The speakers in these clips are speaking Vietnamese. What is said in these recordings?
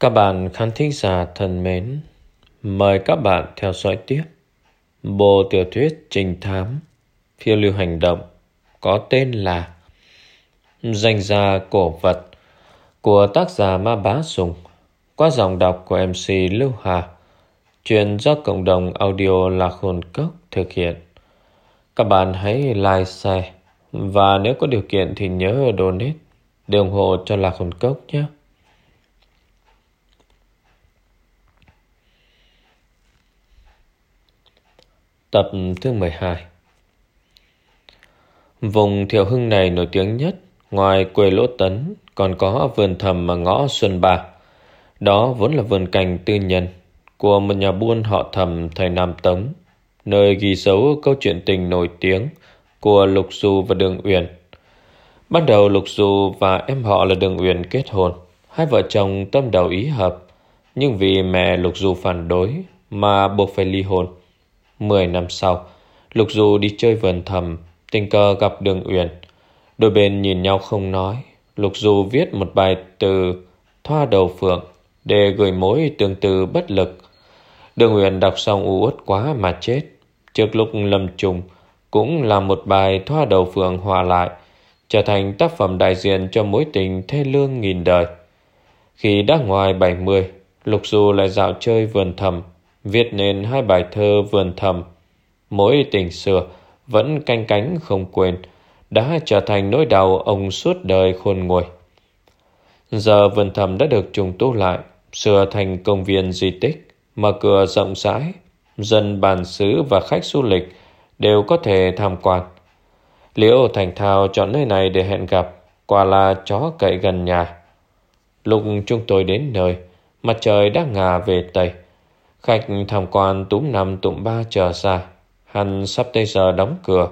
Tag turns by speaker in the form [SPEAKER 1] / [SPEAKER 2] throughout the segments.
[SPEAKER 1] Các bạn khán thính giả thân mến, mời các bạn theo dõi tiếp bộ tiểu thuyết trình thám phiêu lưu hành động có tên là Danh gia cổ vật của tác giả Ma Bá Sùng qua dòng đọc của MC Lưu Hà truyền do cộng đồng audio Lạc Hồn Cốc thực hiện. Các bạn hãy like, share và nếu có điều kiện thì nhớ donate để ủng hộ cho Lạc Hồn Cốc nhé. Tập thứ 12 Vùng Thiệu Hưng này nổi tiếng nhất, Ngoài quê Lỗ Tấn, Còn có vườn thầm mà ngõ Xuân Ba. Đó vốn là vườn cành tư nhân Của một nhà buôn họ thầm thời Nam Tống, Nơi ghi dấu câu chuyện tình nổi tiếng Của Lục Du và Đường Uyển. Ban đầu Lục Du và em họ là Đường Uyển kết hôn, Hai vợ chồng tâm đầu ý hợp, Nhưng vì mẹ Lục Du phản đối Mà buộc phải ly hôn. Mười năm sau, Lục Du đi chơi vườn thầm, tình cờ gặp Đường Uyển. Đôi bên nhìn nhau không nói. Lục Du viết một bài từ thoa đầu phượng để gửi mối tương tư bất lực. Đường Uyển đọc xong u uất quá mà chết. Trước lúc lâm trùng cũng là một bài thoa đầu phượng hòa lại, trở thành tác phẩm đại diện cho mối tình thê lương nghìn đời. Khi đã ngoài 70, Lục Du lại dạo chơi vườn thầm, viết nên hai bài thơ vườn thầm. Mỗi tình xưa vẫn canh cánh không quên, đã trở thành nỗi đau ông suốt đời khôn nguôi. Giờ vườn thầm đã được trùng tu lại, sửa thành công viên di tích, mở cửa rộng rãi, dân bản xứ và khách du lịch đều có thể tham quan. Liễu Thành Thao chọn nơi này để hẹn gặp, quả là chó cậy gần nhà. Lúc chúng tôi đến nơi, mặt trời đã ngả về Tây. Khách tham quan túm năm tụm ba chờ xa. Hắn sắp tới giờ đóng cửa.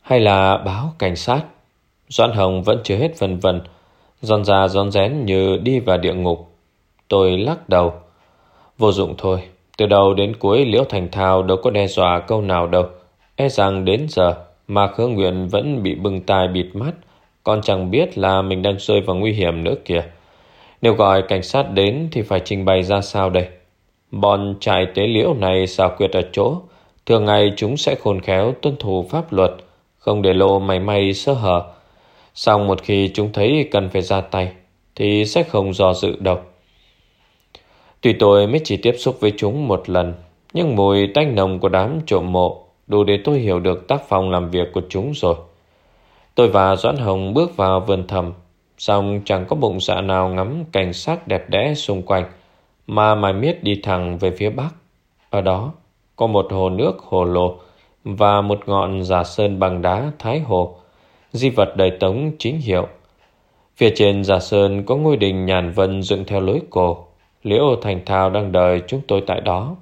[SPEAKER 1] Hay là báo cảnh sát? Doãn Hồng vẫn chưa hết vân vân Giòn ra giòn rén như đi vào địa ngục. Tôi lắc đầu. Vô dụng thôi. Từ đầu đến cuối Liễu Thành Thao đâu có đe dọa câu nào đâu. E rằng đến giờ Mà Khương Nguyện vẫn bị bừng tai bịt mắt. Còn chẳng biết là mình đang rơi vào nguy hiểm nữa kìa nếu gọi cảnh sát đến thì phải trình bày ra sao đây? Bọn trại tế liễu này xào quyệt ở chỗ. Thường ngày chúng sẽ khôn khéo tuân thủ pháp luật, không để lộ mảy may sơ hở. Xong một khi chúng thấy cần phải ra tay, thì sẽ không do dự đâu. Tuy tôi mới chỉ tiếp xúc với chúng một lần, nhưng mùi tanh nồng của đám trộm mộ đủ để tôi hiểu được tác phong làm việc của chúng rồi. Tôi và Doãn Hồng bước vào vườn thầm, Xong chẳng có bụng dạ nào ngắm cảnh sắc đẹp đẽ xung quanh, Mà mải miết đi thẳng về phía bắc. Ở đó, có một hồ nước hồ lô Và một ngọn giả sơn bằng đá thái hồ. Di vật đầy tống chính hiệu. Phía trên giả sơn có ngôi đình nhàn vân dựng theo lối cổ. Liễu Thành Thao đang đợi chúng tôi tại đó.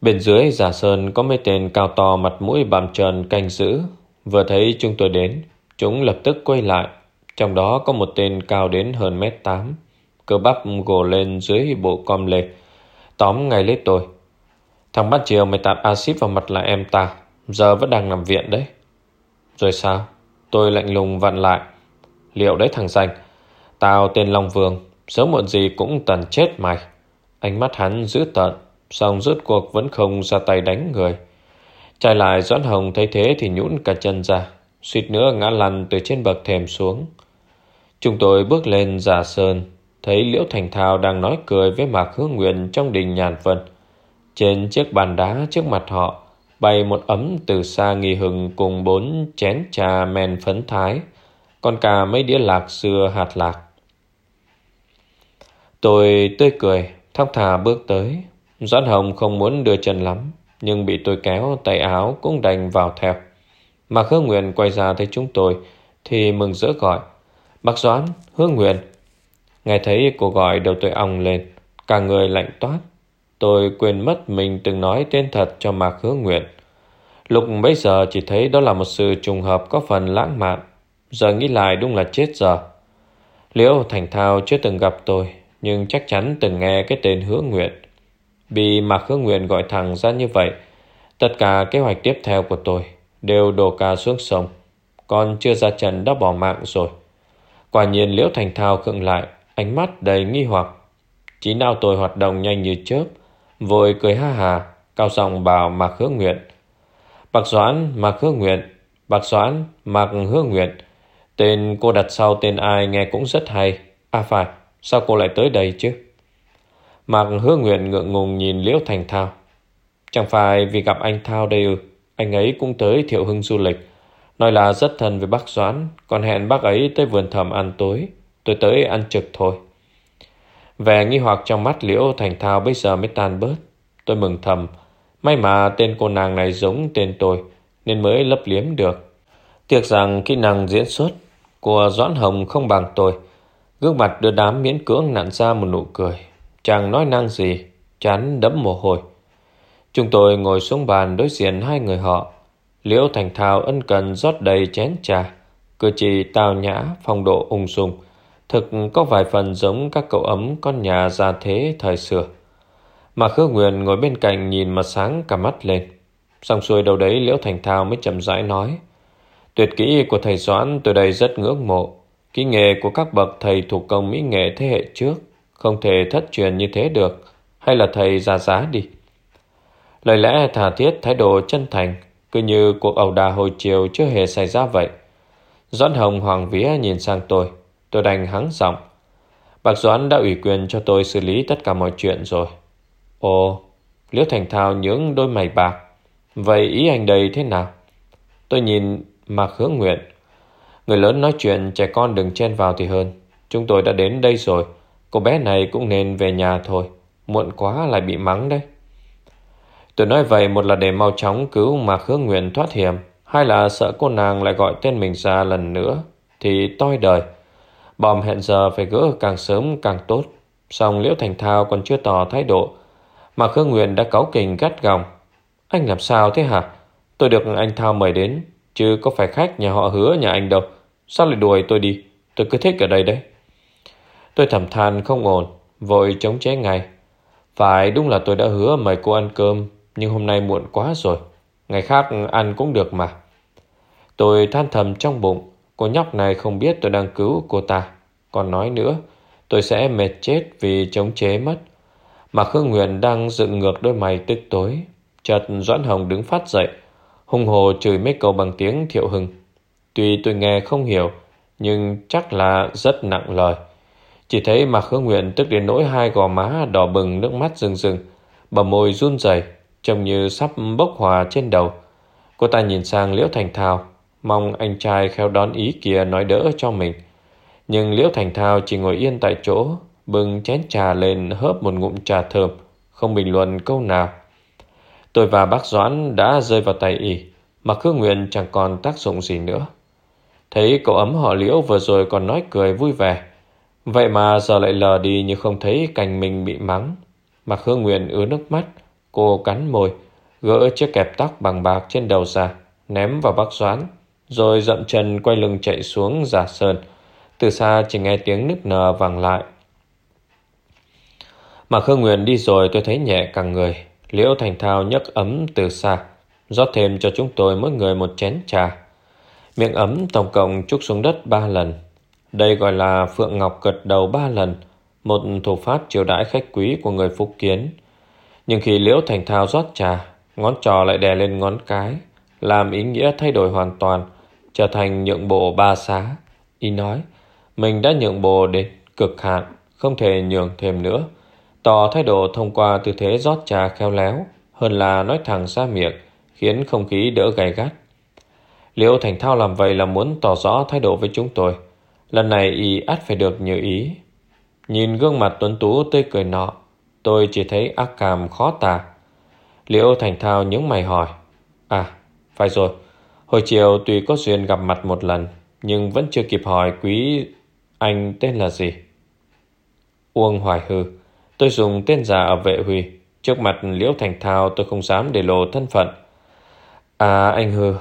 [SPEAKER 1] Bên dưới giả sơn có mấy tên cao to mặt mũi bàm trần canh giữ. Vừa thấy chúng tôi đến Chúng lập tức quay lại. Trong đó có một tên cao đến hơn mét tám. Cơ bắp gồ lên dưới bộ com lê. Tóm ngay lấy tôi. Thằng bắt chiều mày tạt axit vào mặt là em ta. Giờ vẫn đang nằm viện đấy. Rồi sao? Tôi lạnh lùng vặn lại. Liệu đấy thằng danh? Tao tên Long Vương. Sớm muộn gì cũng tần chết mày. Ánh mắt hắn dữ tợn, Xong rốt cuộc vẫn không ra tay đánh người. Trai lại Doãn Hồng thấy thế thì nhũn cả chân ra suýt nữa ngã lăn từ trên bậc thềm xuống. Chúng tôi bước lên giả sơn, thấy Liễu Thành Thao đang nói cười với Mạc Hương Nguyện trong đình nhàn vân. Trên chiếc bàn đá trước mặt họ, bày một ấm từ xa nghi hừng cùng bốn chén trà men phấn thái, còn cả mấy đĩa lạc xưa hạt lạc. Tôi tươi cười, thong thả bước tới. Doãn Hồng không muốn đưa chân lắm, nhưng bị tôi kéo tay áo cũng đành vào theo. Mạc Hương Nguyên quay ra thấy chúng tôi Thì mừng rỡ gọi Bác Doãn, Hương Nguyên. Nghe thấy cô gọi đầu tôi ong lên Cả người lạnh toát. Tôi quên mất mình từng nói tên thật cho Mạc Hương Nguyện Lúc bấy giờ chỉ thấy đó là một sự trùng hợp có phần lãng mạn. Giờ nghĩ lại đúng là chết giờ. Liễu Thành Thao chưa từng gặp tôi Nhưng chắc chắn từng nghe cái tên Hứa Nguyện bị Mạc Hứa Nguyện gọi thẳng ra như vậy Tất cả kế hoạch tiếp theo của tôi đều đổ cả xuống sông. Còn chưa ra trận đã bỏ mạng rồi. Quả nhiên Liễu Thành Thao khựng lại, ánh mắt đầy nghi hoặc. Trí não tôi hoạt động nhanh như chớp, vội cười ha hà, cao giọng bảo Mạc Hứa Nguyện. Bạc Doãn, Mạc Hứa Nguyện, Bạc Doãn, Mạc Hứa Nguyện. Tên cô đặt sau tên ai nghe cũng rất hay. À phải, sao cô lại tới đây chứ? Mạc Hứa Nguyện ngượng ngùng nhìn Liễu Thành Thao. Chẳng phải vì gặp anh Thao đây ư, anh ấy cũng tới Thiệu Hưng du lịch. Nói là rất thân với bác Doãn, còn hẹn bác ấy tới vườn thầm ăn tối. Tôi tới ăn trực thôi. Vẻ nghi hoặc trong mắt Liễu Thành Thao bây giờ mới tan bớt. Tôi mừng thầm. May mà tên cô nàng này giống tên tôi, nên mới lấp liếm được. Tiếc rằng kỹ năng diễn xuất của Doãn Hồng không bằng tôi. Gương mặt đưa đám miễn cưỡng nặn ra một nụ cười. chàng nói năng gì, chán đẫm mồ hôi. Chúng tôi ngồi xuống bàn đối diện hai người họ. Liễu Thành Thao ân cần rót đầy chén trà. Cử chỉ tào nhã, phong độ ung dung. Thực có vài phần giống các cậu ấm con nhà gia thế thời xưa. Mà khương Nguyên ngồi bên cạnh nhìn mà sáng cả mắt lên. Xong xuôi đầu đấy Liễu Thành Thao mới chậm rãi nói. Tuyệt kỹ của thầy Doãn tôi đây rất ngưỡng mộ. Kỹ nghệ của các bậc thầy thủ công mỹ nghệ thế hệ trước không thể thất truyền như thế được. Hay là thầy ra giá đi. Lời lẽ thà thiết thái độ chân thành cứ như cuộc ẩu đà hồi chiều chưa hề xảy ra vậy. Doãn Hồng hoàng vía nhìn sang tôi. Tôi đành hắng giọng. bạc Doãn đã ủy quyền cho tôi xử lý tất cả mọi chuyện rồi. Ồ, Liễu Thành Thao nhướng đôi mày bạc. Vậy ý anh đây thế nào? Tôi nhìn Mạc Hướng Nguyện. Người lớn nói chuyện trẻ con đừng chen vào thì hơn. Chúng tôi đã đến đây rồi. Cô bé này cũng nên về nhà thôi. Muộn quá lại bị mắng đấy. Tôi nói vậy một là để mau chóng cứu mà khứa Nguyện thoát hiểm. Hai là sợ cô nàng lại gọi tên mình ra lần nữa. Thì toi đời. Bòm hẹn giờ phải gỡ càng sớm càng tốt. Xong Liễu Thành Thao còn chưa tỏ thái độ mà Khương Nguyện đã cáu kình gắt gỏng. Anh làm sao thế hả? Tôi được anh Thao mời đến, chứ có phải khách nhà họ hứa nhà anh đâu. Sao lại đuổi tôi đi? Tôi cứ thích ở đây đấy. Tôi thầm than không ổn, vội chống chế ngay. Phải đúng là tôi đã hứa mời cô ăn cơm, nhưng hôm nay muộn quá rồi. Ngày khác ăn cũng được mà. Tôi than thầm trong bụng, cô nhóc này không biết tôi đang cứu cô ta. Còn nói nữa, tôi sẽ mệt chết vì chống chế mất. Mà Khương Nguyện đang dựng ngược đôi mày tức tối. Chợt Doãn Hồng đứng phát dậy, hung hồ chửi mấy câu bằng tiếng thiệu hưng. Tuy tôi nghe không hiểu, nhưng chắc là rất nặng lời. Chỉ thấy mà Khương Nguyện tức đến nỗi hai gò má đỏ bừng nước mắt rừng rừng, bờ môi run rẩy, trông như sắp bốc hòa trên đầu. Cô ta nhìn sang Liễu Thành Thao, mong anh trai khéo đón ý kia nói đỡ cho mình. Nhưng Liễu Thành Thao chỉ ngồi yên tại chỗ, bưng chén trà lên hớp một ngụm trà thơm, không bình luận câu nào. Tôi và bác Doãn đã rơi vào tay y, mà Khương Nguyện chẳng còn tác dụng gì nữa. Thấy cậu ấm họ liễu vừa rồi còn nói cười vui vẻ. Vậy mà giờ lại lờ đi như không thấy cành mình bị mắng. Mà Khương Nguyện ứa nước mắt, cô cắn môi, gỡ chiếc kẹp tóc bằng bạc trên đầu ra, ném vào bác Doãn, rồi dậm chân quay lưng chạy xuống giả sơn. Từ xa chỉ nghe tiếng nức nở vang lại. Mà Khương Nguyên đi rồi tôi thấy nhẹ càng người. Liễu Thành Thao nhấc ấm từ xa, rót thêm cho chúng tôi mỗi người một chén trà. Miệng ấm tổng cộng trúc xuống đất ba lần. Đây gọi là Phượng Ngọc gật đầu ba lần, một thủ pháp chiều đãi khách quý của người Phúc Kiến. Nhưng khi Liễu Thành Thao rót trà, ngón trò lại đè lên ngón cái, làm ý nghĩa thay đổi hoàn toàn, trở thành nhượng bộ ba xá. Y nói, mình đã nhượng bộ đến cực hạn, không thể nhường thêm nữa tỏ thái độ thông qua tư thế rót trà khéo léo hơn là nói thẳng ra miệng, khiến không khí đỡ gay gắt. Liễu Thành Thao làm vậy là muốn tỏ rõ thái độ với chúng tôi. Lần này y ắt phải được như ý. Nhìn gương mặt tuấn tú tươi cười nọ, tôi chỉ thấy ác cảm khó tả. Liễu Thành Thao những mày hỏi. À, phải rồi. Hồi chiều tuy có duyên gặp mặt một lần, nhưng vẫn chưa kịp hỏi quý anh tên là gì. Uông Hoài Hư Tôi dùng tên giả ở vệ huy. Trước mặt Liễu Thành Thao tôi không dám để lộ thân phận. À anh Hư,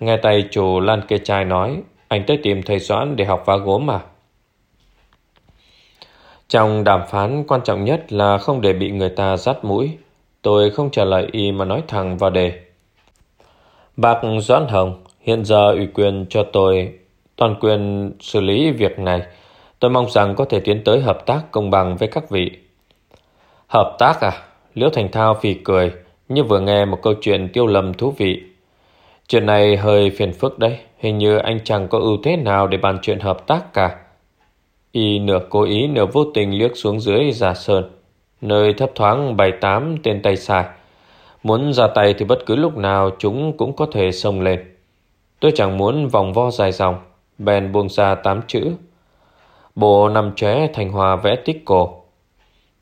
[SPEAKER 1] nghe tay chủ Lan Kê Trai nói, anh tới tìm thầy Doãn để học vá gốm mà. Trong đàm phán quan trọng nhất là không để bị người ta dắt mũi. Tôi không trả lời y mà nói thẳng vào đề. Bác Doãn Hồng hiện giờ ủy quyền cho tôi toàn quyền xử lý việc này. Tôi mong rằng có thể tiến tới hợp tác công bằng với các vị. Hợp tác à? Liễu Thành Thao phì cười, như vừa nghe một câu chuyện tiêu lầm thú vị. Chuyện này hơi phiền phức đấy, hình như anh chẳng có ưu thế nào để bàn chuyện hợp tác cả. Y nửa cố ý nửa vô tình liếc xuống dưới giả sơn, nơi thấp thoáng bảy tám tên tay sai. Muốn ra tay thì bất cứ lúc nào chúng cũng có thể xông lên. Tôi chẳng muốn vòng vo dài dòng, bèn buông ra tám chữ. Bộ nằm chóe thành hòa vẽ tích cổ.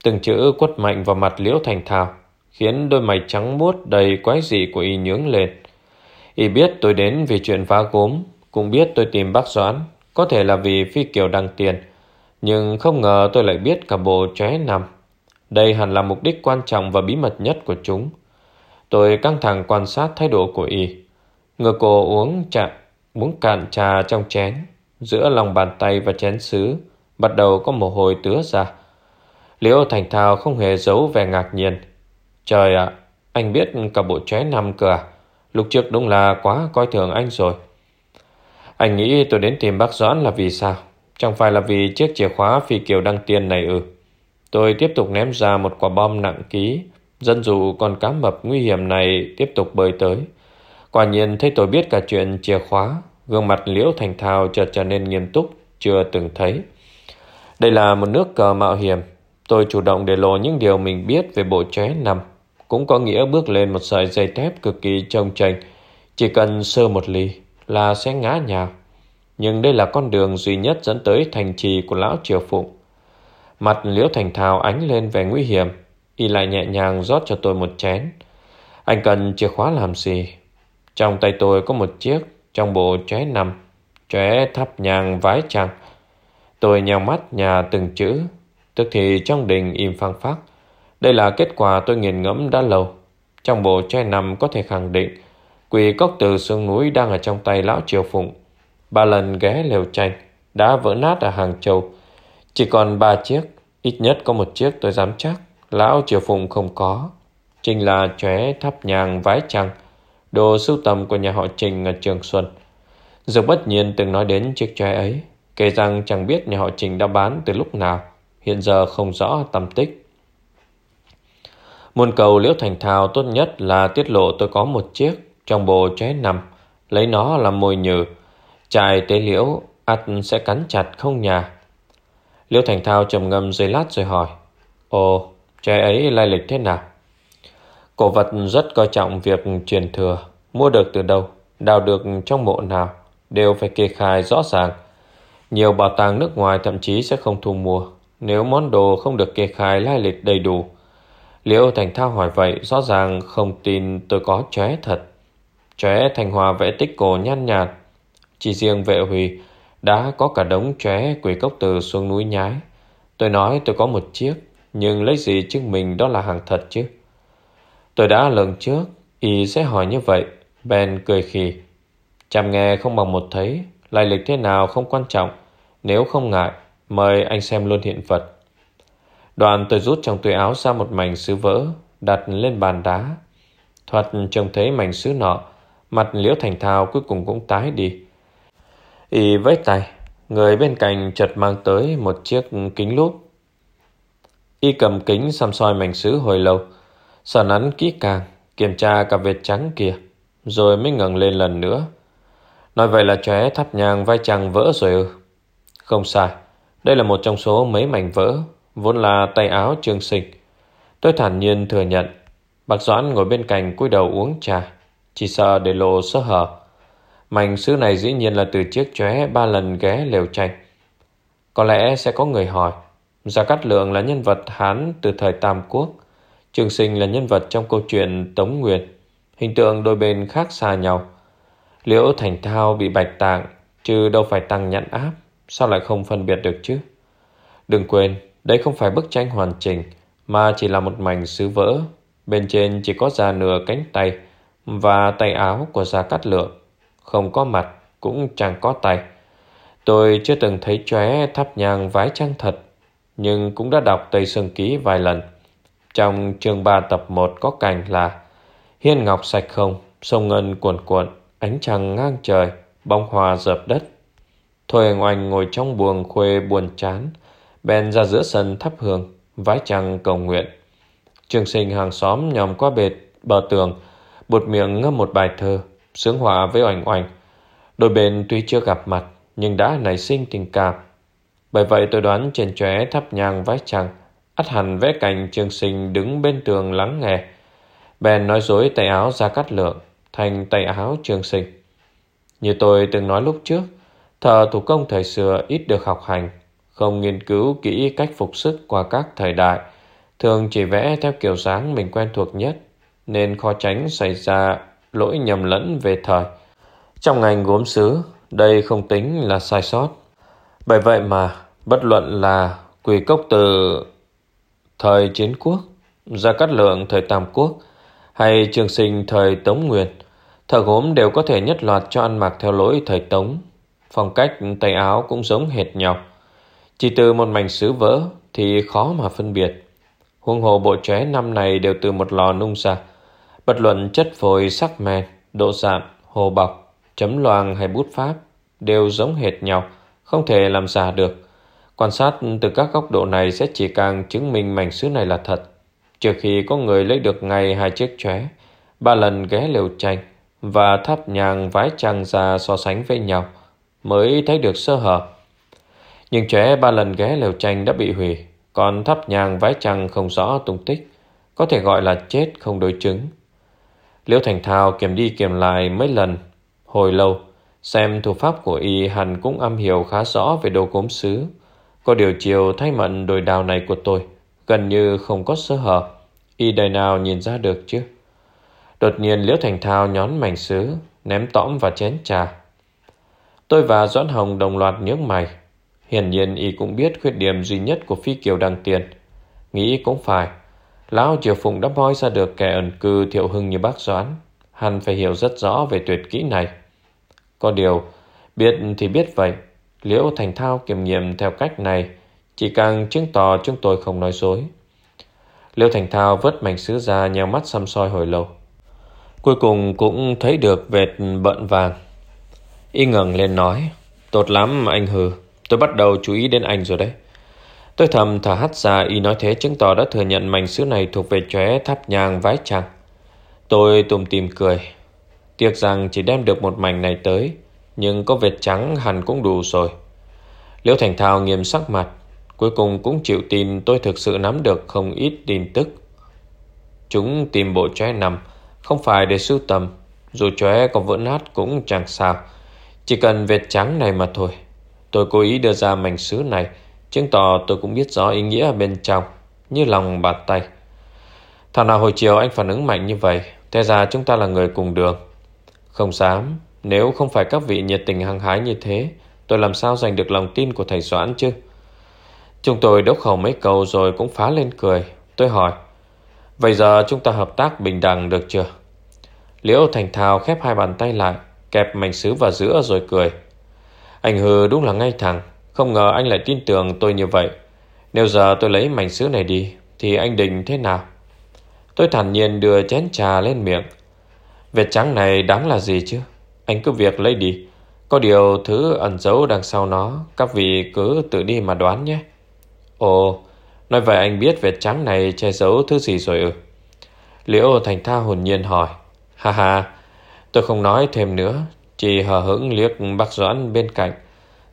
[SPEAKER 1] Từng chữ quất mạnh vào mặt liễu thành thảo, khiến đôi mày trắng muốt đầy quái dị của y nhướng lên. Y biết tôi đến vì chuyện phá gốm, cũng biết tôi tìm bác Doãn, có thể là vì phi kiều đăng tiền, nhưng không ngờ tôi lại biết cả bộ chóe nằm. Đây hẳn là mục đích quan trọng và bí mật nhất của chúng. Tôi căng thẳng quan sát thái độ của y. Ngờ cô uống chạm, uống cạn trà trong chén, giữa lòng bàn tay và chén sứ, bắt đầu có mồ hôi tứa ra. Liễu Thành Thao không hề giấu vẻ ngạc nhiên. Trời ạ, anh biết cả bộ chóe nằm cơ à? Lúc trước đúng là quá coi thường anh rồi. Anh nghĩ tôi đến tìm bác Doãn là vì sao? Chẳng phải là vì chiếc chìa khóa phi kiều đăng tiên này ư. Tôi tiếp tục ném ra một quả bom nặng ký, dân dù con cá mập nguy hiểm này tiếp tục bơi tới. Quả nhiên thấy tôi biết cả chuyện chìa khóa, gương mặt liễu thành thao chợt trở nên nghiêm túc, chưa từng thấy. Đây là một nước cờ mạo hiểm, tôi chủ động để lộ những điều mình biết về bộ chóe nằm, cũng có nghĩa bước lên một sợi dây thép cực kỳ trông chênh, chỉ cần sơ một ly là sẽ ngã nhào. Nhưng đây là con đường duy nhất dẫn tới thành trì của lão Triều Phụng. Mặt liễu thành thào ánh lên vẻ nguy hiểm, y lại nhẹ nhàng rót cho tôi một chén. Anh cần chìa khóa làm gì? Trong tay tôi có một chiếc trong bộ chóe nằm, chóe thắp nhàng vái trăng. Tôi nhào mắt nhà từng chữ, tức thì trong đình im phăng phát. Đây là kết quả tôi nghiền ngẫm đã lâu. Trong bộ chóe nằm có thể khẳng định quỳ cốc từ sương núi đang ở trong tay lão triều phụng. Ba lần ghé lều tranh đã vỡ nát ở Hàng Châu. Chỉ còn ba chiếc, ít nhất có một chiếc tôi dám chắc lão triều phụng không có. trình là chóe thắp nhang vái trăng đồ sưu tầm của nhà họ Trình ở Trường Xuân. Dược bất nhiên từng nói đến chiếc chóe ấy, kể rằng chẳng biết nhà họ Trình đã bán từ lúc nào, hiện giờ không rõ tâm tích. môn cầu liễu thành thao tốt nhất là tiết lộ tôi có một chiếc trong bộ chóe nằm, lấy nó làm mồi nhử, chài tế liễu, ắt sẽ cắn chặt không nhà. Liễu thành thao trầm ngâm giây lát rồi hỏi, ồ, trai ấy lai lịch thế nào? Cổ vật rất coi trọng việc truyền thừa, mua được từ đâu, đào được trong mộ nào, đều phải kê khai rõ ràng. Nhiều bảo tàng nước ngoài thậm chí sẽ không thu mua, nếu món đồ không được kê khai lai lịch đầy đủ. Liễu Thành Thao hỏi vậy, rõ ràng không tin tôi có chóe thật. Chóe Thành Hòa vẽ tích cổ nhăn nhạt. Chỉ riêng vệ huy đã có cả đống chóe quỷ cốc từ xuống núi nhái. Tôi nói tôi có một chiếc, nhưng lấy gì chứng minh đó là hàng thật chứ? Tôi đã lần trước Y sẽ hỏi như vậy. Ben cười khì. Chạm nghe không bằng một thấy Lai lịch thế nào không quan trọng. Nếu không ngại Mời anh xem luôn hiện vật. Đoàn tôi rút trong túi áo ra một mảnh sứ vỡ Đặt lên bàn đá. Thuật trông thấy mảnh sứ nọ Mặt liễu thành thao cuối cùng cũng tái đi. Y vẫy tay Người bên cạnh chợt mang tới Một chiếc kính lúp Y cầm kính xăm soi mảnh sứ hồi lâu sờ nắn kỹ càng, kiểm tra cả vệt trắng kia, rồi mới ngẩng lên lần nữa. Nói vậy là chóe thắp nhang vai chàng vỡ rồi ư. Không sai, đây là một trong số mấy mảnh vỡ, vốn là tay áo trương sinh. Tôi thản nhiên thừa nhận, bác Doãn ngồi bên cạnh cúi đầu uống trà, chỉ sợ để lộ sơ hở. Mảnh sứ này dĩ nhiên là từ chiếc chóe ba lần ghé lều tranh. Có lẽ sẽ có người hỏi, Gia Cát Lượng là nhân vật Hán từ thời Tam Quốc, Trường sinh là nhân vật trong câu chuyện Tống Nguyệt, hình tượng đôi bên khác xa nhau. Liễu Thành Thao bị bạch tạng, chứ đâu phải tăng nhãn áp, sao lại không phân biệt được chứ? Đừng quên, đây không phải bức tranh hoàn chỉnh, mà chỉ là một mảnh sứ vỡ. Bên trên chỉ có da nửa cánh tay và tay áo của Gia Cát Lượng. Không có mặt, cũng chẳng có tay. Tôi chưa từng thấy chóe thắp nhang vái trăng thật, nhưng cũng đã đọc Tây Sơn Ký vài lần. Trong chương 3 tập 1 có cảnh là Hiên ngọc sạch không, sông ngân cuồn cuộn, ánh trăng ngang trời, bông hoa dợp đất. Thôi oanh ngồi trong buồng khuê buồn chán, bèn ra giữa sân thắp hương, vái trăng cầu nguyện. Trường sinh hàng xóm nhòm qua bệt, bờ tường, bụt miệng ngâm một bài thơ, sướng hòa với oanh oanh. Đôi bên tuy chưa gặp mặt, nhưng đã nảy sinh tình cảm. Bởi vậy tôi đoán trên chóe thắp nhang vái trăng, ắt hẳn vẽ cảnh trường sinh đứng bên tường lắng nghe. Bèn nói dối tay áo ra cắt lượng, thành tay áo trường sinh. Như tôi từng nói lúc trước, thợ thủ công thời xưa ít được học hành, không nghiên cứu kỹ cách phục sức qua các thời đại, thường chỉ vẽ theo kiểu dáng mình quen thuộc nhất, nên khó tránh xảy ra lỗi nhầm lẫn về thời. Trong ngành gốm sứ, đây không tính là sai sót. Bởi vậy mà, bất luận là quỷ cốc từ thời chiến quốc, Gia Cát Lượng thời Tam Quốc hay Trường Sinh thời Tống Nguyên, thợ gốm đều có thể nhất loạt cho ăn mặc theo lối thời Tống. Phong cách tay áo cũng giống hệt nhau. Chỉ từ một mảnh sứ vỡ thì khó mà phân biệt. Huống hồ bộ chóe năm này đều từ một lò nung ra. Bất luận chất phôi sắc men, độ dạn, hồ bọc, chấm loang hay bút pháp đều giống hệt nhau, không thể làm giả được. Quan sát từ các góc độ này sẽ chỉ càng chứng minh mảnh sứ này là thật. Trừ khi có người lấy được ngay hai chiếc chóe, ba lần ghé liều tranh và thắp nhang vái trăng ra so sánh với nhau, mới thấy được sơ hở. Nhưng chóe ba lần ghé liều tranh đã bị hủy, còn thắp nhang vái trăng không rõ tung tích, có thể gọi là chết không đối chứng. Liễu Thành Thao kiểm đi kiểm lại mấy lần, hồi lâu, xem thủ pháp của y hẳn cũng âm hiểu khá rõ về đồ gốm xứ. Có điều chiều thay mận đồi đào này của tôi, gần như không có sơ hở. Y đời nào nhìn ra được chứ? Đột nhiên Liễu Thành Thao nhón mảnh sứ, ném tõm vào chén trà. Tôi và Doãn Hồng đồng loạt nhướng mày. Hiển nhiên y cũng biết khuyết điểm duy nhất của phi kiều đăng tiền. Nghĩ cũng phải. Lão Triều Phụng đã moi ra được kẻ ẩn cư thiệu hưng như bác Doãn. Hắn phải hiểu rất rõ về tuyệt kỹ này. Có điều, biết thì biết vậy. Liễu Thành Thao kiểm nghiệm theo cách này chỉ càng chứng tỏ chúng tôi không nói dối. Liễu Thành Thao vớt mảnh sứ ra nheo mắt xăm soi hồi lâu. Cuối cùng cũng thấy được vệt bận vàng. Y ngẩng lên nói, tốt lắm anh hừ, tôi bắt đầu chú ý đến anh rồi đấy. Tôi thầm thở hắt ra y nói thế chứng tỏ đã thừa nhận mảnh sứ này thuộc về chóe tháp nhang vái trăng. Tôi tùm tìm cười. Tiếc rằng chỉ đem được một mảnh này tới, nhưng có vệt trắng hẳn cũng đủ rồi. Liễu Thành Thao nghiêm sắc mặt, cuối cùng cũng chịu tin tôi thực sự nắm được không ít tin tức. Chúng tìm bộ chóe nằm, không phải để sưu tầm, dù chóe có vỡ nát cũng chẳng sao. Chỉ cần vệt trắng này mà thôi. Tôi cố ý đưa ra mảnh sứ này, chứng tỏ tôi cũng biết rõ ý nghĩa bên trong, như lòng bàn tay. Thảo nào hồi chiều anh phản ứng mạnh như vậy, thế ra chúng ta là người cùng đường. Không dám, nếu không phải các vị nhiệt tình hăng hái như thế, tôi làm sao giành được lòng tin của thầy Doãn chứ? Chúng tôi đốc khẩu mấy câu rồi cũng phá lên cười. Tôi hỏi, vậy giờ chúng ta hợp tác bình đẳng được chưa? Liễu Thành Thao khép hai bàn tay lại, kẹp mảnh sứ vào giữa rồi cười. Anh hư đúng là ngay thẳng, không ngờ anh lại tin tưởng tôi như vậy. Nếu giờ tôi lấy mảnh sứ này đi, thì anh định thế nào? Tôi thản nhiên đưa chén trà lên miệng. Vệt trắng này đáng là gì chứ? Anh cứ việc lấy đi. Có điều thứ ẩn giấu đằng sau nó, các vị cứ tự đi mà đoán nhé. Ồ, nói vậy anh biết vệt trắng này che giấu thứ gì rồi ư? Liễu Thành Tha hồn nhiên hỏi. Ha ha, tôi không nói thêm nữa, chỉ hờ hững liếc bác Doãn bên cạnh,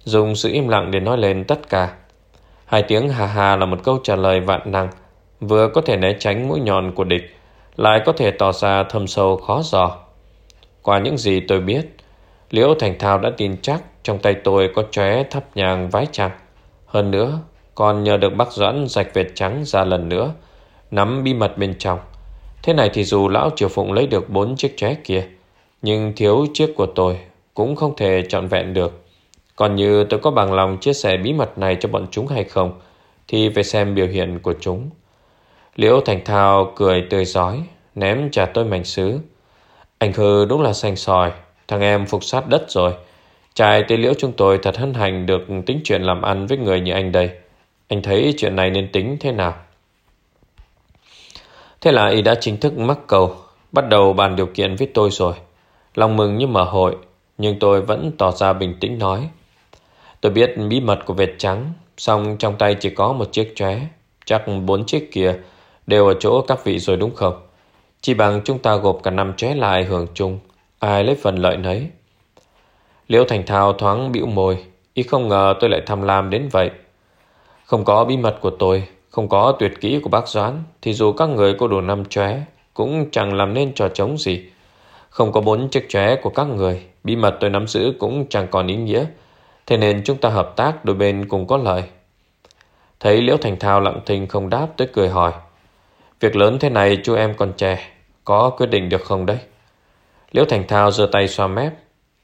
[SPEAKER 1] dùng sự im lặng để nói lên tất cả. Hai tiếng hà hà là một câu trả lời vạn năng, vừa có thể né tránh mũi nhọn của địch, lại có thể tỏ ra thâm sâu khó dò. Qua những gì tôi biết, Liễu Thành Thao đã tin chắc trong tay tôi có chóe thắp nhang vái chặt. Hơn nữa, còn nhờ được bác Doãn rạch vệt trắng ra lần nữa, nắm bí mật bên trong. Thế này thì dù lão Triều Phụng lấy được bốn chiếc chóe kia, nhưng thiếu chiếc của tôi cũng không thể trọn vẹn được. Còn như tôi có bằng lòng chia sẻ bí mật này cho bọn chúng hay không, thì phải xem biểu hiện của chúng. Liễu Thành Thao cười tươi giói, ném trả tôi mảnh sứ. Anh Khư đúng là xanh sòi, thằng em phục sát đất rồi. Trai tê liễu chúng tôi thật hân hạnh được tính chuyện làm ăn với người như anh đây. Anh thấy chuyện này nên tính thế nào? Thế là y đã chính thức mắc cầu, bắt đầu bàn điều kiện với tôi rồi. Lòng mừng như mở hội, nhưng tôi vẫn tỏ ra bình tĩnh nói. Tôi biết bí mật của vệt trắng Xong trong tay chỉ có một chiếc chóe. Chắc bốn chiếc kia Đều ở chỗ các vị rồi đúng không? Chỉ bằng chúng ta gộp cả năm chóe lại hưởng chung, Ai lấy phần lợi nấy. Liễu Thành Thao thoáng bĩu môi, Ý không ngờ tôi lại tham lam đến vậy. Không có bí mật của tôi, Không có tuyệt kỹ của bác Doãn, Thì dù các người có đủ năm chóe, Cũng chẳng làm nên trò trống gì. Không có bốn chiếc chóe của các người, Bí mật tôi nắm giữ cũng chẳng còn ý nghĩa. Thế nên chúng ta hợp tác đôi bên cùng có lợi Thấy Liễu Thành Thao lặng thinh không đáp tới cười hỏi, Việc lớn thế này chú em còn trẻ, Có quyết định được không đấy? Liễu Thành Thao giơ tay xoa mép,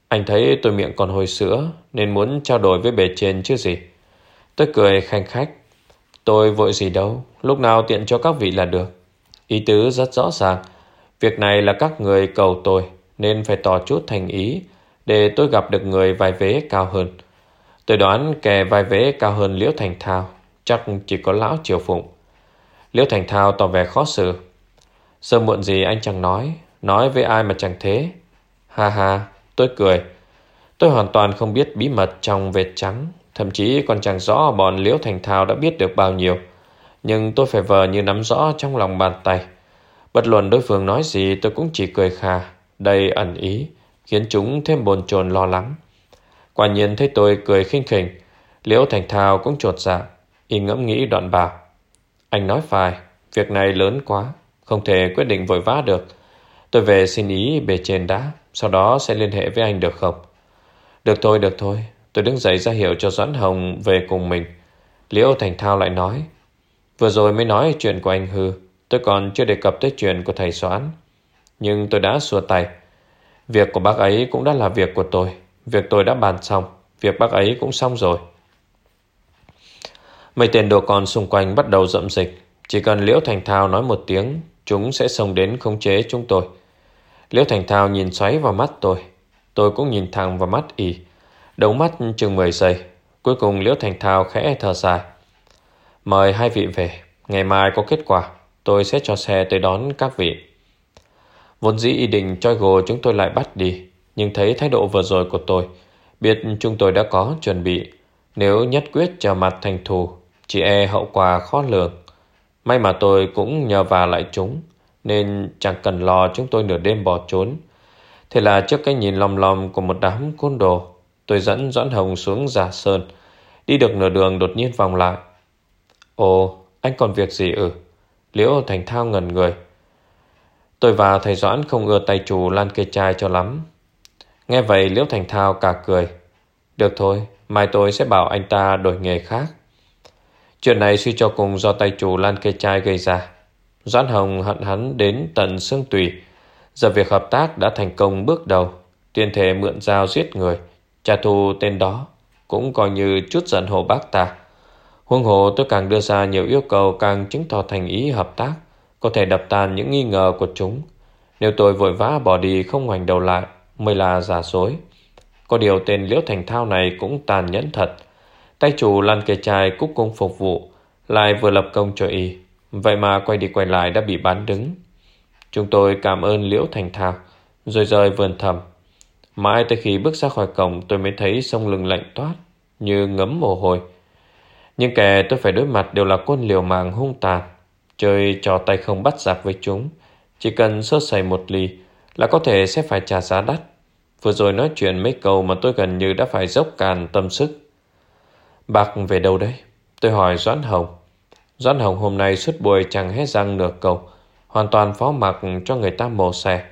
[SPEAKER 1] Anh thấy tôi miệng còn hồi sữa, Nên muốn trao đổi với bề trên chứ gì? Tôi cười khanh khách, Tôi vội gì đâu, Lúc nào tiện cho các vị là được. Ý tứ rất rõ ràng, Việc này là các người cầu tôi, Nên phải tỏ chút thành ý Để tôi gặp được người vài vế cao hơn. Tôi đoán kẻ vai vế cao hơn Liễu Thành Thao, Chắc chỉ có lão Triều Phụng. Liễu Thành Thao tỏ vẻ khó xử. Sơ muộn gì anh chẳng nói Nói với ai mà chẳng thế. Ha ha, tôi cười. Tôi hoàn toàn không biết bí mật trong vệt trắng, Thậm chí còn chẳng rõ bọn Liễu Thành Thao đã biết được bao nhiêu. Nhưng tôi phải vờ như nắm rõ trong lòng bàn tay. Bất luận đối phương nói gì tôi cũng chỉ cười khà, Đầy ẩn ý, Khiến chúng thêm bồn chồn lo lắng. Quả nhiên thấy tôi cười khinh khỉnh, Liễu Thành Thao cũng trột dạ Y ngẫm nghĩ đoạn bảo Anh nói phải, Việc này lớn quá, Không thể quyết định vội vã được. Tôi về xin ý bề trên đã, Sau đó sẽ liên hệ với anh được không? Được thôi được thôi, Tôi đứng dậy ra hiệu cho Doãn Hồng về cùng mình. Liễu Thành Thao lại nói, Vừa rồi mới nói chuyện của anh Hư, Tôi còn chưa đề cập tới chuyện của thầy Doãn. Nhưng tôi đã xua tay. Việc của bác ấy cũng đã là việc của tôi. Việc tôi đã bàn xong, Việc bác ấy cũng xong rồi. Mấy tên đồ con xung quanh bắt đầu rậm dịch Chỉ cần Liễu Thành Thao nói một tiếng, Chúng sẽ xông đến khống chế chúng tôi. Liễu Thành Thao nhìn xoáy vào mắt tôi. Tôi cũng nhìn thẳng vào mắt y. Đầu mắt chừng 10 giây. Cuối cùng Liễu Thành Thao khẽ thở dài. Mời hai vị về. Ngày mai có kết quả. Tôi sẽ cho xe tới đón các vị. Vốn dĩ ý định cho gồ chúng tôi lại bắt đi. Nhưng thấy thái độ vừa rồi của tôi Biết chúng tôi đã có chuẩn bị. Nếu nhất quyết trở mặt thành thù Chỉ e hậu quả khó lường. May mà tôi cũng nhờ vào lại chúng Nên chẳng cần lo chúng tôi nửa đêm bỏ trốn. Thế là trước cái nhìn lòng lòng của một đám côn đồ Tôi dẫn Doãn Hồng xuống giả sơn Đi được nửa đường đột nhiên vòng lại. Ồ, anh còn việc gì ừ? Liễu Thành Thao ngẩn người. Tôi và thầy Doãn không ưa tay chủ lan kê trai cho lắm. Nghe vậy Liễu Thành Thao cả cười Được thôi, mai tôi sẽ bảo anh ta đổi nghề khác Chuyện này suy cho cùng do tay chủ Lan Kê Trai gây ra. Doãn Hồng hận hắn đến tận xương tùy. Giờ việc hợp tác đã thành công bước đầu. Tiên thể mượn dao giết người. Trả thù tên đó cũng coi như chút giận hồ bác ta. huân hồ tôi càng đưa ra nhiều yêu cầu càng chứng tỏ thành ý hợp tác. Có thể đập tan những nghi ngờ của chúng. Nếu tôi vội vã bỏ đi không ngoảnh đầu lại mới là giả dối. Có điều tên Liễu Thành Thao này cũng tàn nhẫn thật. Tay chủ lăn kề chai cúc cung phục vụ, Lại vừa lập công cho y. Vậy mà quay đi quay lại đã bị bán đứng. Chúng tôi cảm ơn Liễu Thành Thao, Rồi rời vườn thầm. Mãi tới khi bước ra khỏi cổng, Tôi mới thấy sông lưng lạnh toát, Như ngấm mồ hôi. Nhưng kẻ tôi phải đối mặt đều là quân liều mạng hung tàn. Chơi trò tay không bắt giặc với chúng, Chỉ cần sơ sẩy một ly Là có thể sẽ phải trả giá đắt. Vừa rồi nói chuyện mấy câu mà tôi gần như đã phải dốc càn tâm sức bạc về đâu đấy? Tôi hỏi Doãn Hồng. Doãn Hồng hôm nay suốt buổi chẳng hé răng nửa câu, hoàn toàn phó mặc cho người ta mổ xẻ.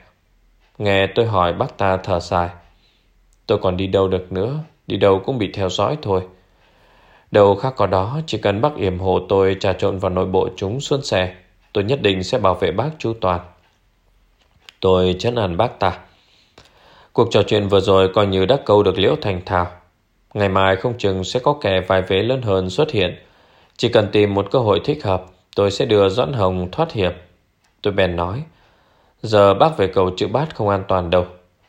[SPEAKER 1] Nghe tôi hỏi bác ta thở dài. Tôi còn đi đâu được nữa, đi đâu cũng bị theo dõi thôi. Đâu khác có đó, chỉ cần bác yểm hộ tôi trà trộn vào nội bộ chúng xuân xẻ, tôi nhất định sẽ bảo vệ bác chu toàn. Tôi chấn an bác ta. Cuộc trò chuyện vừa rồi coi như đã câu được liễu thành thảo. Ngày mai không chừng sẽ có kẻ vài vế lớn hơn xuất hiện. Chỉ cần tìm một cơ hội thích hợp, tôi sẽ đưa Doãn Hồng thoát hiểm. Tôi bèn nói, giờ bác về cầu chữ bát không an toàn đâu.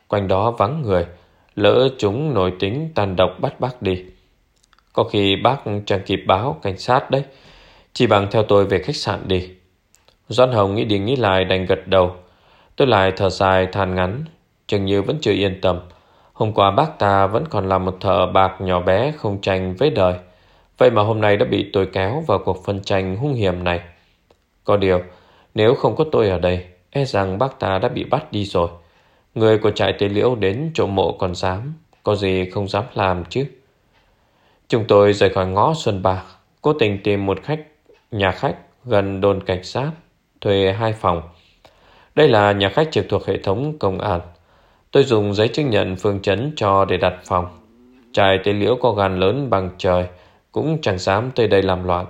[SPEAKER 1] Quanh đó vắng người, lỡ chúng nổi tính tàn độc bắt bác đi. Có khi bác chẳng kịp báo cảnh sát đấy. Chỉ bằng theo tôi về khách sạn đi. Doãn Hồng nghĩ đi nghĩ lại đành gật đầu. Tôi lại thở dài than ngắn, chừng như vẫn chưa yên tâm. Hôm qua bác ta vẫn còn là một thợ bạc nhỏ bé không tranh với đời. Vậy mà hôm nay đã bị tôi kéo vào cuộc phân tranh hung hiểm này. Có điều, nếu không có tôi ở đây, e rằng bác ta đã bị bắt đi rồi. Người của trại tế liễu đến chỗ mộ còn dám, có gì không dám làm chứ. Chúng tôi rời khỏi ngõ Xuân Bạc, cố tình tìm một khách, nhà khách gần đồn cảnh sát, thuê hai phòng. Đây là nhà khách trực thuộc hệ thống công an. Tôi dùng giấy chứng nhận phương chấn cho để đặt phòng. Trại tế liễu có gan lớn bằng trời, cũng chẳng dám tới đây làm loạn.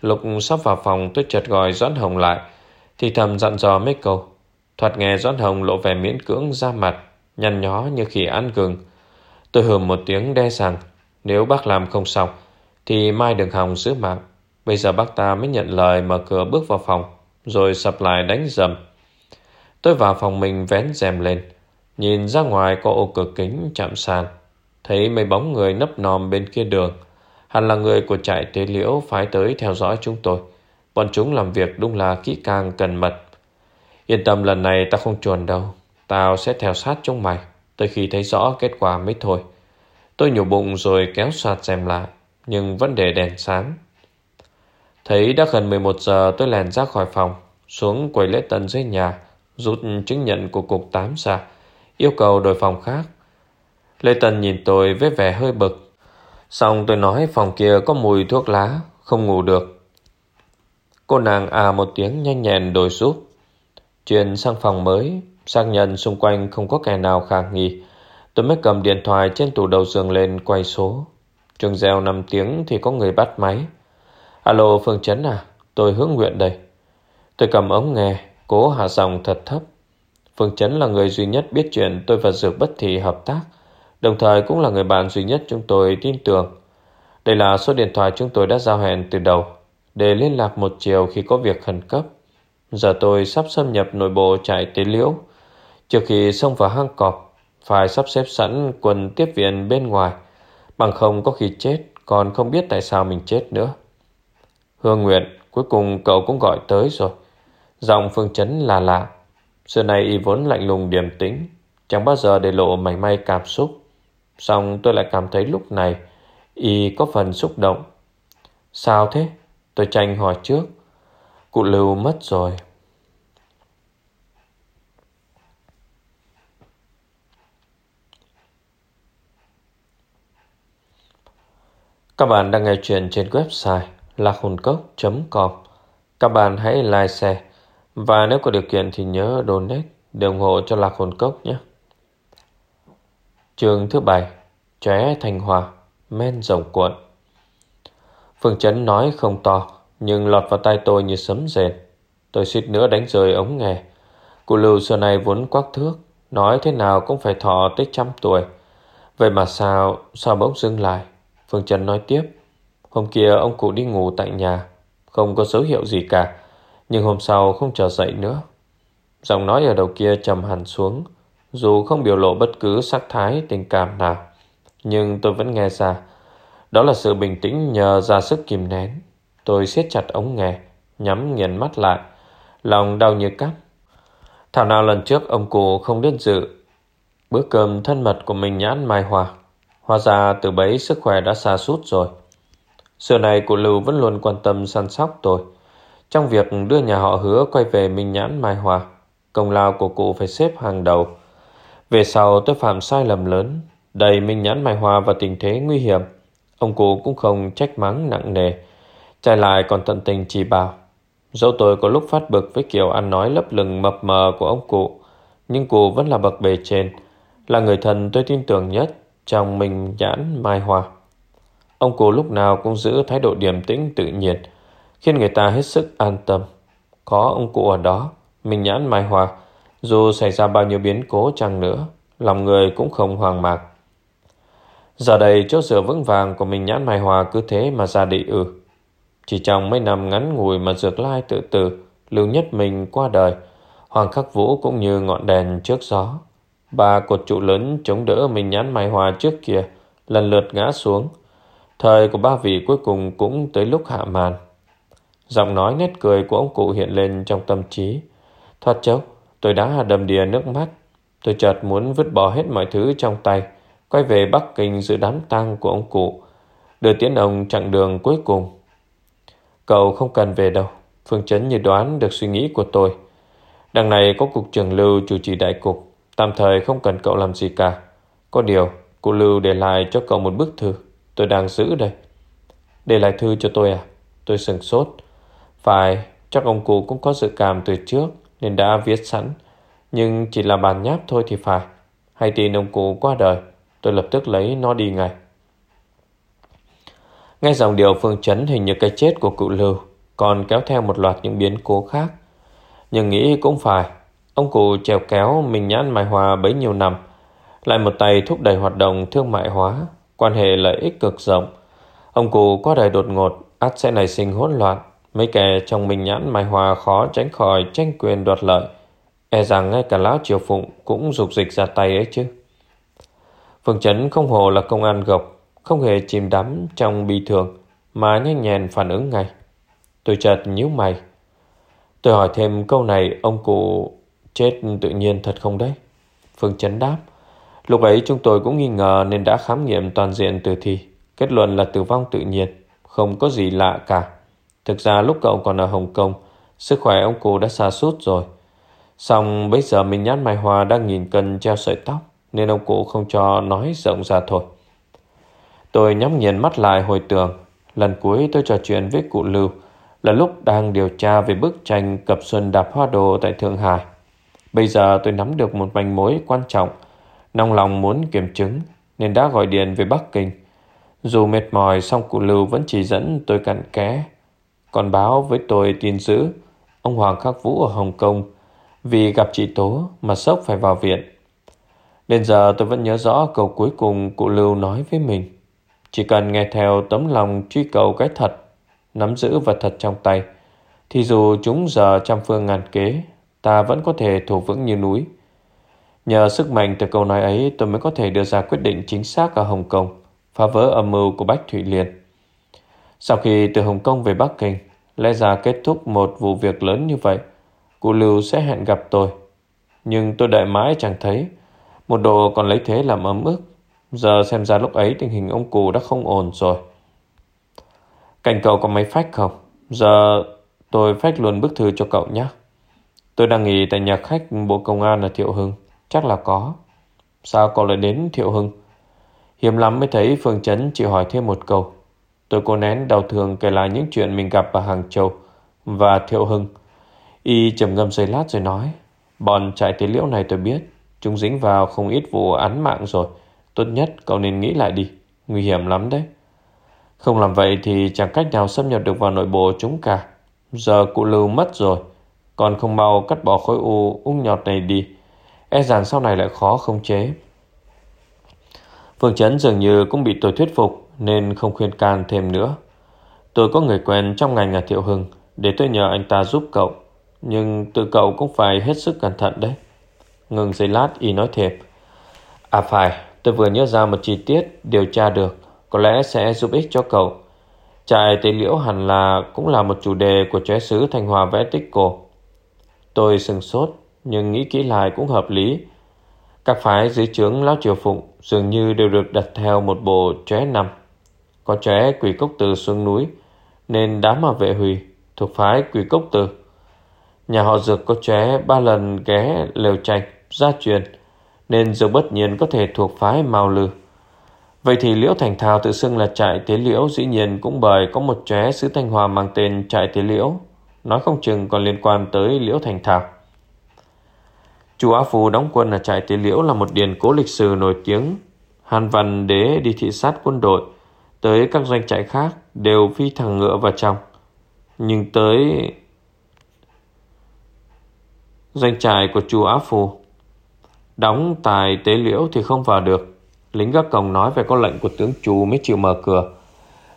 [SPEAKER 1] lục sắp vào phòng tôi chợt gọi Doãn Hồng lại, thì thầm dặn dò mấy câu. Thoạt nghe Doãn Hồng lộ vẻ miễn cưỡng ra mặt, nhăn nhó như khi ăn gừng. Tôi hừm một tiếng đe rằng, nếu bác làm không xong, thì mai đừng hòng giữ mạng. Bây giờ bác ta mới nhận lời mở cửa bước vào phòng, rồi sập lại đánh dầm. Tôi vào phòng mình vén rèm lên, nhìn ra ngoài có ô cửa kính chạm sàn. Thấy mấy bóng người nấp nòm bên kia đường. Hẳn là người của trại tế liễu phái tới theo dõi chúng tôi. Bọn chúng làm việc đúng là kỹ càng cần mật. Yên tâm, lần này ta không chuồn đâu. Tao sẽ theo sát chúng mày. Tới khi thấy rõ kết quả mới thôi. Tôi nhổ bụng rồi kéo soạt rèm lại. Nhưng vẫn để đèn sáng. Thấy đã gần 11 giờ, tôi lèn ra khỏi phòng. Xuống quầy lễ tân dưới nhà. Rút chứng nhận của cục 8 ra. Yêu cầu đổi phòng khác. Lê Tân nhìn tôi với vẻ hơi bực. Xong tôi nói phòng kia có mùi thuốc lá, không ngủ được. Cô nàng à một tiếng nhanh nhẹn đổi giúp. Chuyển sang phòng mới, xác nhận xung quanh không có kẻ nào khả nghi. Tôi mới cầm điện thoại trên tủ đầu giường lên quay số. Trường reo 5 tiếng thì có người bắt máy. Alo Phương Trấn à, tôi hướng nguyện đây. Tôi cầm ống nghe, cố hạ giọng thật thấp. Phương Chấn là người duy nhất biết chuyện tôi và Dược Bất Thị hợp tác, đồng thời cũng là người bạn duy nhất chúng tôi tin tưởng. Đây là số điện thoại chúng tôi đã giao hẹn từ đầu, để liên lạc một chiều khi có việc khẩn cấp. Giờ tôi sắp xâm nhập nội bộ trại tế liễu. Trước khi xông vào hang cọp, phải sắp xếp sẵn quần tiếp viện bên ngoài, bằng không có khi chết, còn không biết tại sao mình chết nữa. Hương Nguyệt cuối cùng cậu cũng gọi tới rồi. Giọng phương chấn là lạ. Xưa nay y vốn lạnh lùng điềm tĩnh, chẳng bao giờ để lộ mảy may cảm xúc. Xong tôi lại cảm thấy lúc này y có phần xúc động. Sao thế? Tôi tranh hỏi trước. Cụ Lưu mất rồi. Các bạn đang nghe chuyện trên website lạchùncốc.com Các bạn hãy like, share và nếu có điều kiện thì nhớ donate để ủng hộ cho Lạc Hồn Cốc nhé. trường thứ bảy Trẻ Thành Hòa, Men rồng cuộn. Phương Chấn nói không to, Nhưng lọt vào tay tôi như sấm rền. Tôi suýt nữa đánh rơi ống nghe. Cụ Lưu xưa này vốn quắc thước, Nói thế nào cũng phải thọ tới trăm tuổi. Vậy mà sao Sao bỗng dưng lại? Phương Trần nói tiếp. Hôm kia ông cụ đi ngủ tại nhà, Không có dấu hiệu gì cả. Nhưng hôm sau không trở dậy nữa. Giọng nói ở đầu kia trầm hẳn xuống, Dù không biểu lộ bất cứ sắc thái tình cảm nào. Nhưng tôi vẫn nghe ra, Đó là sự bình tĩnh nhờ ra sức kìm nén. Tôi siết chặt ống nghe, Nhắm nghiền mắt lại, Lòng đau như cắt. Thảo nào lần trước ông cụ không đến dự, Bữa cơm thân mật của mình nhãn mai hòa. Hóa ra từ bấy sức khỏe đã xa sút rồi. Xưa này cụ Lưu vẫn luôn quan tâm săn sóc tôi. Trong việc đưa nhà họ hứa quay về Minh Nhãn Mai Hòa Công lao của cụ phải xếp hàng đầu. Về sau tôi phạm sai lầm lớn Đầy Minh Nhãn Mai Hòa vào tình thế nguy hiểm Ông cụ cũng không trách mắng nặng nề Trái lại còn tận tình chỉ bảo. Dẫu tôi có lúc phát bực với kiểu ăn nói lấp lừng mập mờ của ông cụ Nhưng cụ vẫn là bậc bề trên Là người thần tôi tin tưởng nhất Trong Minh Nhãn Mai Hòa. Ông cụ lúc nào cũng giữ thái độ điềm tĩnh tự nhiên, khiến người ta hết sức an tâm. Có ông cụ ở đó, mình nhãn mai hòa, dù xảy ra bao nhiêu biến cố chăng nữa, lòng người cũng không hoang mạc. Giờ đây chỗ dựa vững vàng của mình nhãn mai hòa cứ thế mà ra đi ư. Chỉ trong mấy năm ngắn ngủi mà dược lai tự tử, lưu nhất mình qua đời, Hoàng Khắc Vũ cũng như ngọn đèn trước gió. Ba cột trụ lớn chống đỡ mình nhãn mai hòa trước kia, lần lượt ngã xuống, Thời của ba vị cuối cùng cũng tới lúc hạ màn. Giọng nói nét cười của ông cụ hiện lên trong tâm trí. Thoát chốc, tôi đã đầm đìa nước mắt. Tôi chợt muốn vứt bỏ hết mọi thứ trong tay, quay về Bắc Kinh dự đám tang của ông cụ, đưa tiến ông chặng đường cuối cùng. Cậu không cần về đâu. Phương Chấn như đoán được suy nghĩ của tôi. Đằng này có cục trưởng Lưu chủ trì đại cục, tạm thời không cần cậu làm gì cả. Có điều, cụ Lưu để lại cho cậu một bức thư, tôi đang giữ đây. Để lại thư cho tôi à? Tôi sừng sốt. Phải, chắc ông cụ cũng có dự cảm từ trước nên đã viết sẵn. Nhưng chỉ là bàn nháp thôi thì phải. Hay tin ông cụ qua đời, tôi lập tức lấy nó đi ngay. Nghe dòng điều phương chấn hình như cái chết của cụ Lưu, còn kéo theo một loạt những biến cố khác. Nhưng nghĩ cũng phải, ông cụ trèo kéo mình nhãn mài hòa bấy nhiêu năm, lại một tay thúc đẩy hoạt động thương mại hóa, quan hệ lợi ích cực rộng. Ông cụ qua đời đột ngột, ắt sẽ nảy sinh hỗn loạn, mấy kẻ trong mình nhãn mài hòa khó tránh khỏi tranh quyền đoạt lợi. E rằng ngay cả lão triều phụng cũng dục dịch ra tay ấy chứ. Phương Chấn không hồ là công an gộc, không hề chìm đắm trong bi thường, mà nhanh nhẹn phản ứng ngay. Tôi chợt nhíu mày. Tôi hỏi thêm câu này ông cụ chết tự nhiên thật không đấy? Phương Chấn đáp. Lúc ấy chúng tôi cũng nghi ngờ nên đã khám nghiệm toàn diện tử thi. Kết luận là tử vong tự nhiên, không có gì lạ cả. Thực ra lúc cậu còn ở Hồng Kông, sức khỏe ông cụ đã xa sút rồi. Xong bây giờ mình nhát Mai Hoa đang nghìn cân treo sợi tóc, nên ông cụ không cho nói rộng ra thôi. Tôi nhắm nghiền mắt lại hồi tưởng. Lần cuối tôi trò chuyện với cụ Lưu là lúc đang điều tra về bức tranh cập xuân đạp hoa đồ tại Thượng Hải. Bây giờ tôi nắm được một manh mối quan trọng, nong lòng muốn kiểm chứng nên đã gọi điện về Bắc Kinh. Dù mệt mỏi song cụ Lưu vẫn chỉ dẫn tôi cặn kẽ. Còn báo với tôi tin dữ, ông Hoàng Khắc Vũ ở Hồng Kông vì gặp chị Tố mà sốc phải vào viện. Đến giờ tôi vẫn nhớ rõ câu cuối cùng cụ Lưu nói với mình. Chỉ cần nghe theo tấm lòng truy cầu cái thật, nắm giữ vật thật trong tay, thì dù chúng giờ trăm phương ngàn kế, ta vẫn có thể thủ vững như núi. Nhờ sức mạnh từ câu nói ấy tôi mới có thể đưa ra quyết định chính xác ở Hồng Kông, phá vỡ âm mưu của Bách Thụy Liên. Sau khi từ Hồng Kông về Bắc Kinh, lẽ ra kết thúc một vụ việc lớn như vậy, cụ Lưu sẽ hẹn gặp tôi. Nhưng tôi đợi mãi chẳng thấy, một độ còn lấy thế làm ấm ức. Giờ xem ra lúc ấy tình hình ông cụ đã không ổn rồi. Cảnh cậu có máy phách không? Giờ tôi phách luôn bức thư cho cậu nhé. Tôi đang nghỉ tại nhà khách Bộ Công an ở Thiệu Hưng. Chắc là có. Sao cậu lại đến Thiệu Hưng? Hiếm lắm mới thấy Phương Trấn chỉ hỏi thêm một câu. Tôi cố nén đau thương kể lại những chuyện mình gặp ở Hàng Châu và Thiệu Hưng. Y trầm ngâm giây lát rồi nói. Bọn trại tế liễu này tôi biết. Chúng dính vào không ít vụ án mạng rồi. Tốt nhất cậu nên nghĩ lại đi. Nguy hiểm lắm đấy. Không làm vậy thì chẳng cách nào xâm nhập được vào nội bộ chúng cả. Giờ cụ lưu mất rồi. Còn không mau cắt bỏ khối u ung nhọt này đi. E rằng sau này lại khó không chế. Phương Trấn dường như cũng bị tôi thuyết phục nên không khuyên can thêm nữa. Tôi có người quen trong ngành ở Thiệu Hưng để tôi nhờ anh ta giúp cậu. Nhưng tự cậu cũng phải hết sức cẩn thận đấy. Ngừng giây lát y nói thêm. À phải, tôi vừa nhớ ra một chi tiết điều tra được, có lẽ sẽ giúp ích cho cậu. Trại tế liễu hẳn là cũng là một chủ đề của trái sứ Thanh Hòa vẽ tích cổ. Tôi sừng sốt, nhưng nghĩ kỹ lại cũng hợp lý. Các phái dưới trướng Lão Triều Phụng dường như đều được đặt theo một bộ chóe nằm. Có trẻ quỷ cốc từ xuống núi, nên đám mà vệ hủy thuộc phái quỷ cốc từ. Nhà họ dược có trẻ ba lần ghé lều trạch gia truyền, nên dược bất nhiên có thể thuộc phái mao lư. Vậy thì Liễu Thành thào tự xưng là trại tế liễu dĩ nhiên cũng bởi có một trẻ sứ Thanh Hòa mang tên trại tế liễu. Nói không chừng còn liên quan tới Liễu Thành thào Chu Á phù đóng quân ở trại Tế Liễu là một điển cố lịch sử nổi tiếng. Hàn Văn Đế đi thị sát quân đội, tới các doanh trại khác đều phi thẳng ngựa vào trong. Nhưng tới doanh trại của chùa Á Phù đóng tại Tế Liễu thì không vào được. Lính gác cổng nói về con lệnh của tướng Chu mới chịu mở cửa.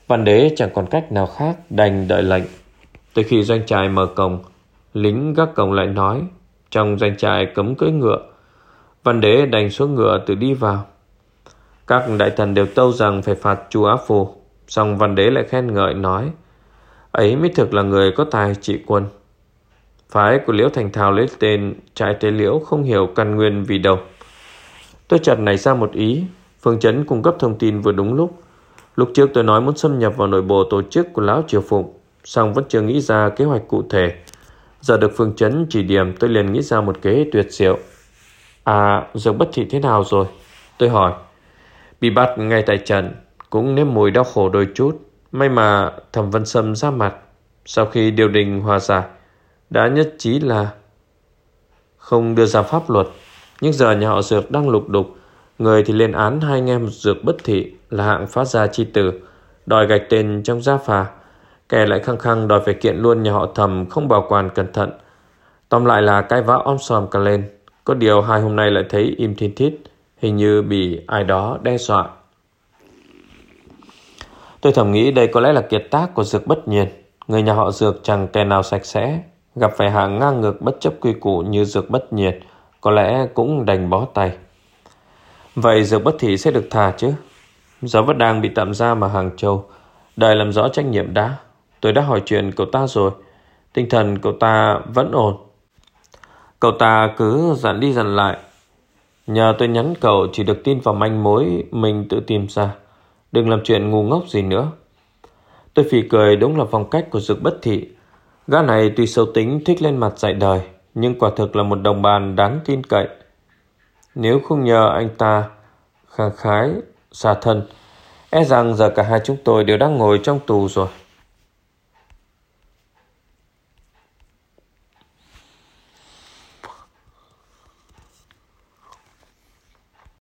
[SPEAKER 1] Văn đế chẳng còn cách nào khác đành đợi lệnh. Tới khi doanh trại mở cổng, lính gác cổng lại nói trong doanh trại cấm cưỡi ngựa. Văn đế đành xuống ngựa tự đi vào. Các đại thần đều tâu rằng phải phạt chu Á Phù. Xong văn đế lại khen ngợi nói ấy mới thực là người có tài trị quân. Phái của Liễu Thành Thảo lấy tên trại tế liễu không hiểu căn nguyên vì đâu. Tôi chợt nảy ra một ý, Phương Chấn cung cấp thông tin vừa đúng lúc. Lúc trước tôi nói muốn xâm nhập vào nội bộ tổ chức của Lão Triều Phụng, song vẫn chưa nghĩ ra kế hoạch cụ thể. Giờ được Phương Chấn chỉ điểm tôi liền nghĩ ra một kế tuyệt diệu. À, dược bất thị thế nào rồi? Tôi hỏi. Bị bắt ngay tại trận, cũng nếm mùi đau khổ đôi chút. May mà thẩm Vân Sâm ra mặt. Sau khi điều đình hòa giải, đã nhất trí là không đưa ra pháp luật. Nhưng giờ nhà họ Dược đang lục đục. Người thì lên án hai anh em Dược bất thị là hạng phát gia chi tử, đòi gạch tên trong gia phà. Kẻ lại khăng khăng đòi phải kiện luôn nhà họ thầm không bảo quản cẩn thận. Tóm lại là cái vã om sòm cả lên. Có điều hai hôm nay lại thấy im thiên thít, hình như bị ai đó đe dọa. Tôi thầm nghĩ đây có lẽ là kiệt tác của Dược bất nhiên. Người nhà họ Dược chẳng kẻ nào sạch sẽ, gặp phải hàng ngang ngược bất chấp quy củ như Dược bất nhiệt, có lẽ cũng đành bó tay. Vậy Dược bất thị sẽ được thả chứ? Giáo vẫn đang bị tạm giam ở Hàng Châu, đợi làm rõ trách nhiệm đã. Tôi đã hỏi chuyện cậu ta rồi, tinh thần cậu ta vẫn ổn. Cậu ta cứ dặn đi dặn lại. Nhờ tôi nhắn cậu chỉ được tin vào manh mối mình tự tìm ra. Đừng làm chuyện ngu ngốc gì nữa. Tôi phì cười đúng là phong cách của dược bất thị. Gã này tuy sâu tính thích lên mặt dạy đời, nhưng quả thực là một đồng bàn đáng tin cậy. Nếu không nhờ anh ta khang khái, xa thân, e rằng giờ cả hai chúng tôi đều đang ngồi trong tù rồi.